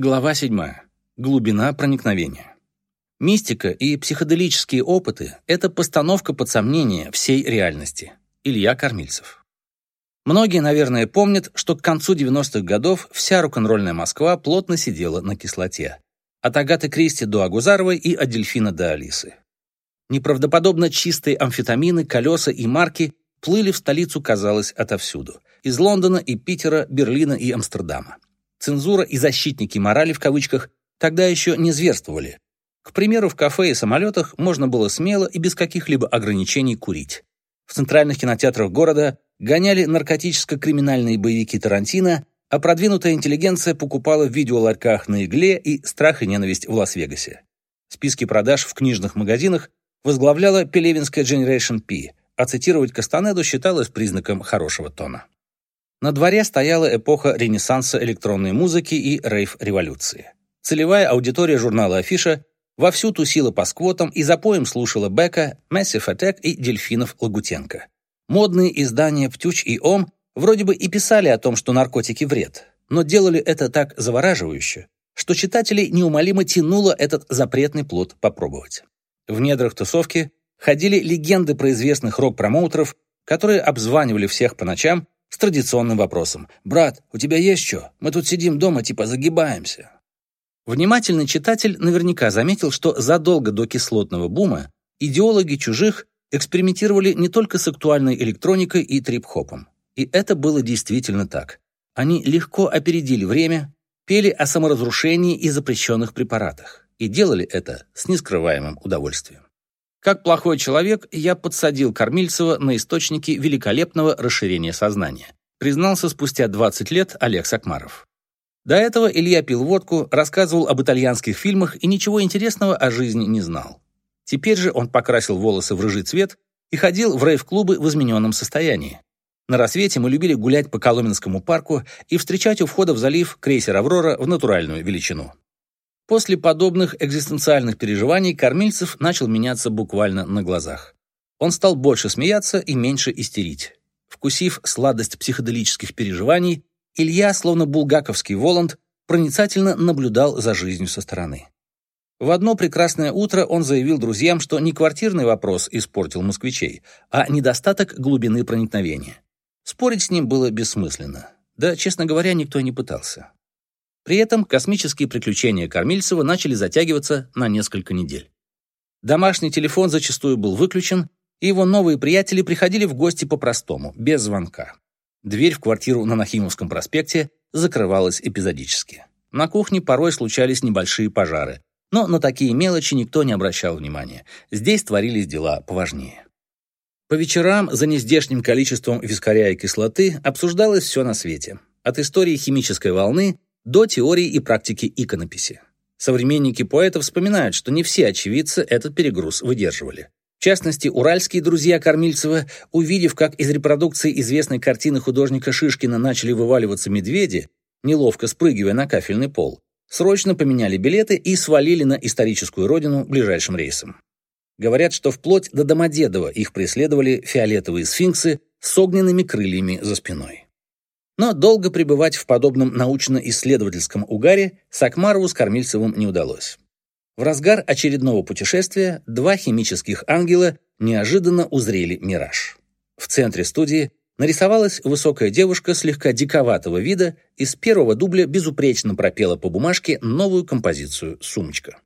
Глава 7. Глубина проникновения. Мистика и психоделические опыты — это постановка под сомнение всей реальности. Илья Кормильцев. Многие, наверное, помнят, что к концу 90-х годов вся рок-н-ролльная Москва плотно сидела на кислоте. От Агаты Кристи до Агузаровой и от Дельфина до Алисы. Неправдоподобно чистые амфетамины, колеса и марки плыли в столицу, казалось, отовсюду. Из Лондона и Питера, Берлина и Амстердама. Цензура и защитники морали в кавычках тогда еще не зверствовали. К примеру, в кафе и самолетах можно было смело и без каких-либо ограничений курить. В центральных кинотеатрах города гоняли наркотическо-криминальные боевики Тарантино, а продвинутая интеллигенция покупала в видеоларьках на игле и «Страх и ненависть» в Лас-Вегасе. Списки продаж в книжных магазинах возглавляла пелевинская Generation P, а цитировать Кастанеду считалось признаком хорошего тона. На дворе стояла эпоха ренессанса электронной музыки и рейв-революции. Целевая аудитория журнала «Афиша» вовсю тусила по сквотам и запоем слушала Бека, Massive Attack и Дельфинов Лагутенко. Модные издания «Птюч» и «Ом» вроде бы и писали о том, что наркотики вред, но делали это так завораживающе, что читателей неумолимо тянуло этот запретный плод попробовать. В недрах тусовки ходили легенды про известных рок-промоутеров, которые обзванивали всех по ночам с традиционным вопросом «Брат, у тебя есть что? Мы тут сидим дома, типа загибаемся». Внимательный читатель наверняка заметил, что задолго до кислотного бума идеологи чужих экспериментировали не только с актуальной электроникой и трип-хопом. И это было действительно так. Они легко опередили время, пели о саморазрушении и запрещенных препаратах и делали это с нескрываемым удовольствием. Как плохой человек, я подсадил Кормильцева на источники великолепного расширения сознания, признался спустя 20 лет Олег Сакмаров. До этого Илья пил водку, рассказывал об итальянских фильмах и ничего интересного о жизни не знал. Теперь же он покрасил волосы в рыжий цвет и ходил в рейв-клубы в измененном состоянии. На рассвете мы любили гулять по Коломенскому парку и встречать у входа в залив крейсер «Аврора» в натуральную величину. После подобных экзистенциальных переживаний Кормильцев начал меняться буквально на глазах. Он стал больше смеяться и меньше истерить. Вкусив сладость психоделических переживаний, Илья, словно булгаковский Воланд, проницательно наблюдал за жизнью со стороны. В одно прекрасное утро он заявил друзьям, что не квартирный вопрос испортил москвичей, а недостаток глубины проникновения. Спорить с ним было бессмысленно. Да, честно говоря, никто не пытался. При этом космические приключения Кормильцева начали затягиваться на несколько недель. Домашний телефон зачастую был выключен, и его новые приятели приходили в гости по-простому, без звонка. Дверь в квартиру на Нахимовском проспекте закрывалась эпизодически. На кухне порой случались небольшие пожары, но на такие мелочи никто не обращал внимания. Здесь творились дела поважнее. По вечерам за нездешним количеством вискаря и кислоты обсуждалось все на свете. От истории химической волны до теории и практики иконописи. Современники поэтов вспоминают, что не все очевидцы этот перегруз выдерживали. В частности, уральские друзья Кормильцева, увидев, как из репродукции известной картины художника Шишкина начали вываливаться медведи, неловко спрыгивая на кафельный пол, срочно поменяли билеты и свалили на историческую родину ближайшим рейсом. Говорят, что вплоть до Домодедова их преследовали фиолетовые сфинксы с огненными крыльями за спиной. Но долго пребывать в подобном научно-исследовательском угаре Сакмарову с Кормильцевым не удалось. В разгар очередного путешествия два химических ангела неожиданно узрели мираж. В центре студии нарисовалась высокая девушка слегка диковатого вида и с первого дубля безупречно пропела по бумажке новую композицию «Сумочка».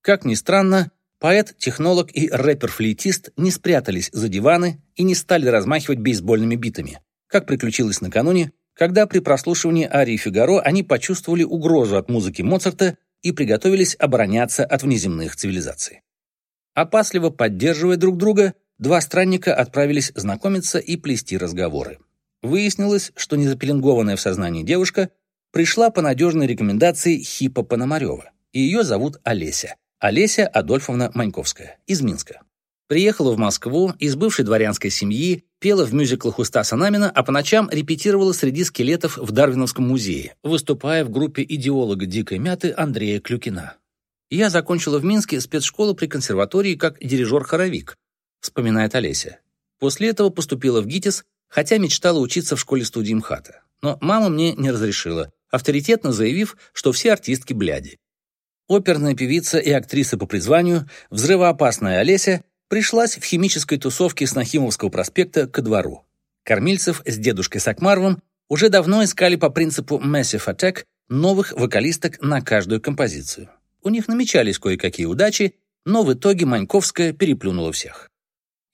Как ни странно, поэт, технолог и рэпер-флейтист не спрятались за диваны и не стали размахивать бейсбольными битами, как приключилось накануне когда при прослушивании арии Фигаро они почувствовали угрозу от музыки Моцарта и приготовились обороняться от внеземных цивилизаций. Опасливо поддерживая друг друга, два странника отправились знакомиться и плести разговоры. Выяснилось, что незапеленгованная в сознании девушка пришла по надежной рекомендации Хипа Пономарева, и ее зовут Олеся. Олеся Адольфовна Маньковская, из Минска. Приехала в Москву из бывшей дворянской семьи, пела в мюзиклах у Стаса Намина, а по ночам репетировала среди скелетов в Дарвиновском музее, выступая в группе идеолога «Дикой мяты» Андрея Клюкина. «Я закончила в Минске спецшколу при консерватории как дирижер-хоровик», вспоминает Олеся. После этого поступила в ГИТИС, хотя мечтала учиться в школе-студии МХАТа. Но мама мне не разрешила. авторитетно заявив, что все артистки бляди. Оперная певица и актриса по призванию, взрывоопасная Олеся, пришлась в химической тусовке с Нахимовского проспекта ко двору. Кормильцев с дедушкой Сакмаровым уже давно искали по принципу Massive Attack новых вокалисток на каждую композицию. У них намечались кое-какие удачи, но в итоге Маньковская переплюнула всех.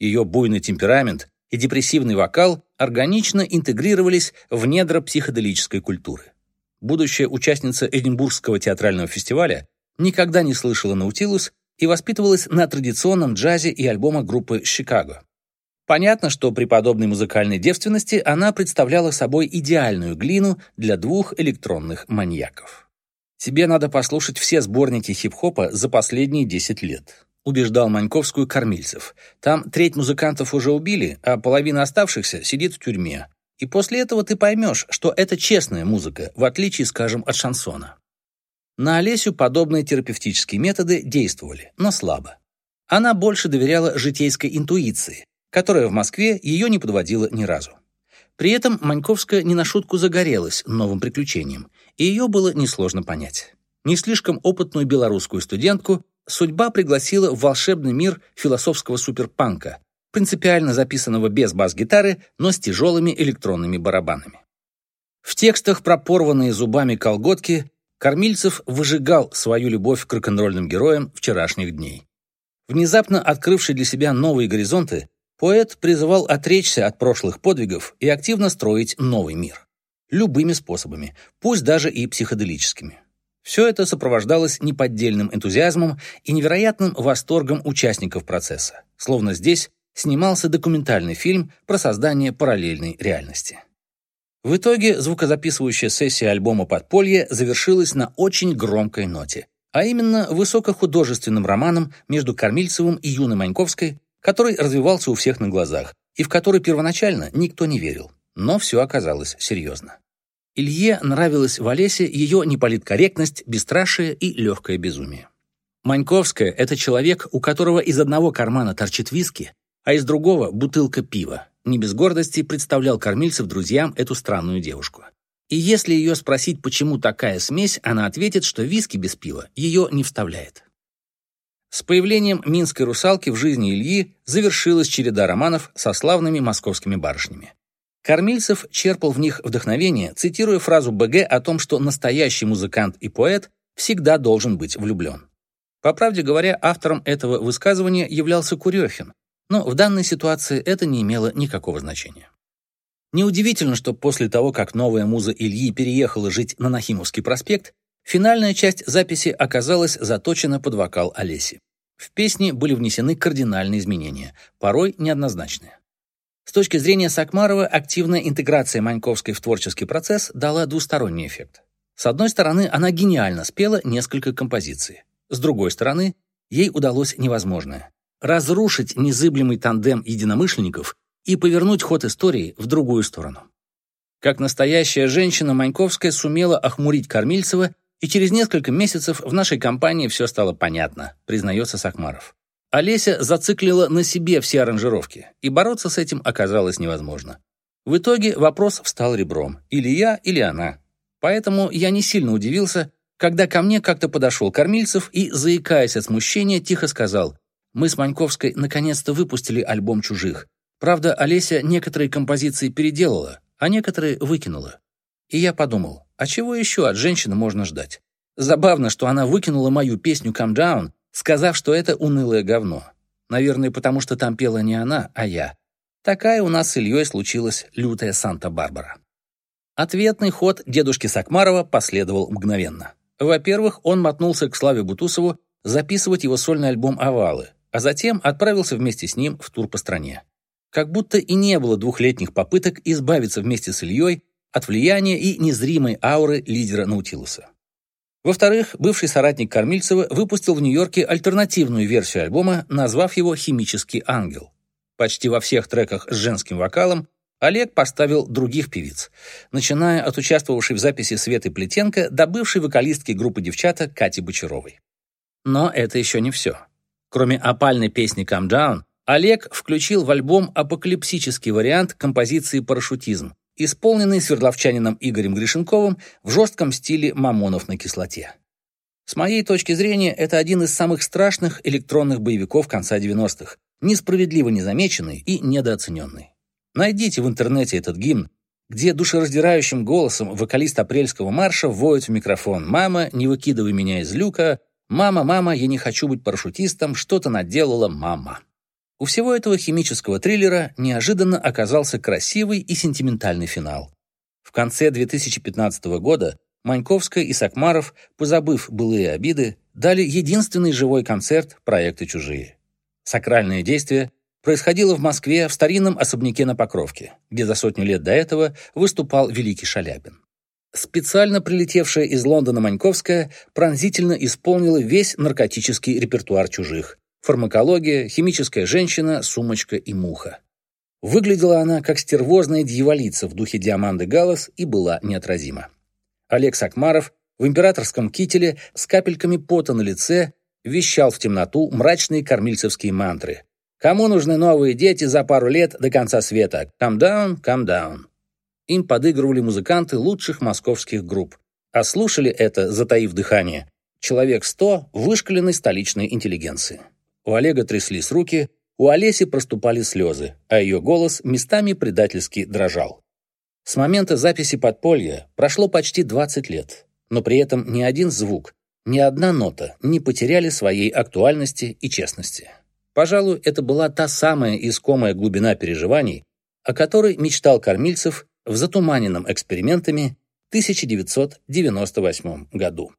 Ее буйный темперамент и депрессивный вокал органично интегрировались в недра психоделической культуры. Будущая участница Эдинбургского театрального фестиваля никогда не слышала Наутилус и воспитывалась на традиционном джазе и альбомах группы «Чикаго». Понятно, что при подобной музыкальной девственности она представляла собой идеальную глину для двух электронных маньяков. «Тебе надо послушать все сборники хип-хопа за последние 10 лет», убеждал Маньковскую Кормильцев. «Там треть музыкантов уже убили, а половина оставшихся сидит в тюрьме. И после этого ты поймешь, что это честная музыка, в отличие, скажем, от шансона». На Олесю подобные терапевтические методы действовали, но слабо. Она больше доверяла житейской интуиции, которая в Москве ее не подводила ни разу. При этом Маньковская не на шутку загорелась новым приключением, и ее было несложно понять. Не слишком опытную белорусскую студентку судьба пригласила в волшебный мир философского суперпанка, принципиально записанного без бас-гитары, но с тяжелыми электронными барабанами. В текстах про порванные зубами колготки Кормильцев выжигал свою любовь к рок-н-ролльным героям вчерашних дней. Внезапно открывший для себя новые горизонты, поэт призывал отречься от прошлых подвигов и активно строить новый мир. Любыми способами, пусть даже и психоделическими. Все это сопровождалось неподдельным энтузиазмом и невероятным восторгом участников процесса, словно здесь снимался документальный фильм про создание параллельной реальности. В итоге звукозаписывающая сессия альбома «Подполье» завершилась на очень громкой ноте, а именно высокохудожественным романом между Кормильцевым и Юной Маньковской, который развивался у всех на глазах, и в который первоначально никто не верил. Но все оказалось серьезно. Илье нравилась в Олесе ее неполиткорректность, бесстрашие и легкое безумие. Маньковская — это человек, у которого из одного кармана торчит виски, а из другого — бутылка пива, не без гордости представлял кормильцев друзьям эту странную девушку. И если ее спросить, почему такая смесь, она ответит, что виски без пива ее не вставляет. С появлением минской русалки в жизни Ильи завершилась череда романов со славными московскими барышнями. Кормильцев черпал в них вдохновение, цитируя фразу БГ о том, что настоящий музыкант и поэт всегда должен быть влюблен. По правде говоря, автором этого высказывания являлся Курехин, но в данной ситуации это не имело никакого значения. Неудивительно, что после того, как новая муза Ильи переехала жить на Нахимовский проспект, финальная часть записи оказалась заточена под вокал Олеси. В песне были внесены кардинальные изменения, порой неоднозначные. С точки зрения Сакмарова, активная интеграция Маньковской в творческий процесс дала двусторонний эффект. С одной стороны, она гениально спела несколько композиций. С другой стороны, ей удалось невозможное разрушить незыблемый тандем единомышленников и повернуть ход истории в другую сторону. Как настоящая женщина, Маньковская сумела охмурить Кормильцева, и через несколько месяцев в нашей компании все стало понятно, признается Сахмаров. Олеся зациклила на себе все аранжировки, и бороться с этим оказалось невозможно. В итоге вопрос встал ребром. Или я, или она. Поэтому я не сильно удивился, когда ко мне как-то подошел Кормильцев и, заикаясь от смущения, тихо сказал мы с Маньковской наконец-то выпустили альбом «Чужих». Правда, Олеся некоторые композиции переделала, а некоторые выкинула. И я подумал, а чего еще от женщины можно ждать? Забавно, что она выкинула мою песню «Come Down», сказав, что это унылое говно. Наверное, потому что там пела не она, а я. Такая у нас с Ильей случилась лютая Санта-Барбара. Ответный ход дедушки Сакмарова последовал мгновенно. Во-первых, он мотнулся к Славе Бутусову записывать его сольный альбом «Овалы», а затем отправился вместе с ним в тур по стране. Как будто и не было двухлетних попыток избавиться вместе с Ильей от влияния и незримой ауры лидера Наутилуса. Во-вторых, бывший соратник Кормильцева выпустил в Нью-Йорке альтернативную версию альбома, назвав его «Химический ангел». Почти во всех треках с женским вокалом Олег поставил других певиц, начиная от участвовавшей в записи Светы Плетенко до бывшей вокалистки группы «Девчата» Кати Бочаровой. Но это еще не все. Кроме опальной песни «Calm Down», Олег включил в альбом апокалипсический вариант композиции «Парашютизм», исполненный свердловчанином Игорем Гришенковым в жестком стиле «Мамонов на кислоте». С моей точки зрения, это один из самых страшных электронных боевиков конца 90-х, несправедливо незамеченный и недооцененный. Найдите в интернете этот гимн, где душераздирающим голосом вокалист апрельского марша воет в микрофон «Мама, не выкидывай меня из люка», «Мама, мама, я не хочу быть парашютистом, что-то наделала мама». У всего этого химического триллера неожиданно оказался красивый и сентиментальный финал. В конце 2015 года Маньковская и Сакмаров, позабыв былые обиды, дали единственный живой концерт проекта «Чужие». Сакральное действие происходило в Москве в старинном особняке на Покровке, где за сотню лет до этого выступал великий Шаляпин. Специально прилетевшая из Лондона Маньковская пронзительно исполнила весь наркотический репертуар чужих, Фармакология, химическая женщина, сумочка и муха. Выглядела она как стервозная дьяволица в духе Диаманды Галлас и была неотразима. Олег Сакмаров в императорском кителе с капельками пота на лице вещал в темноту мрачные кормильцевские мантры. «Кому нужны новые дети за пару лет до конца света? Calm down, calm down». Им подыгрывали музыканты лучших московских групп. А слушали это, затаив дыхание, человек сто вышкаленной столичной интеллигенции. У Олега тряслись руки, у Олеси проступали слезы, а ее голос местами предательски дрожал. С момента записи «Подполья» прошло почти 20 лет, но при этом ни один звук, ни одна нота не потеряли своей актуальности и честности. Пожалуй, это была та самая искомая глубина переживаний, о которой мечтал Кормильцев в затуманенном экспериментами 1998 году.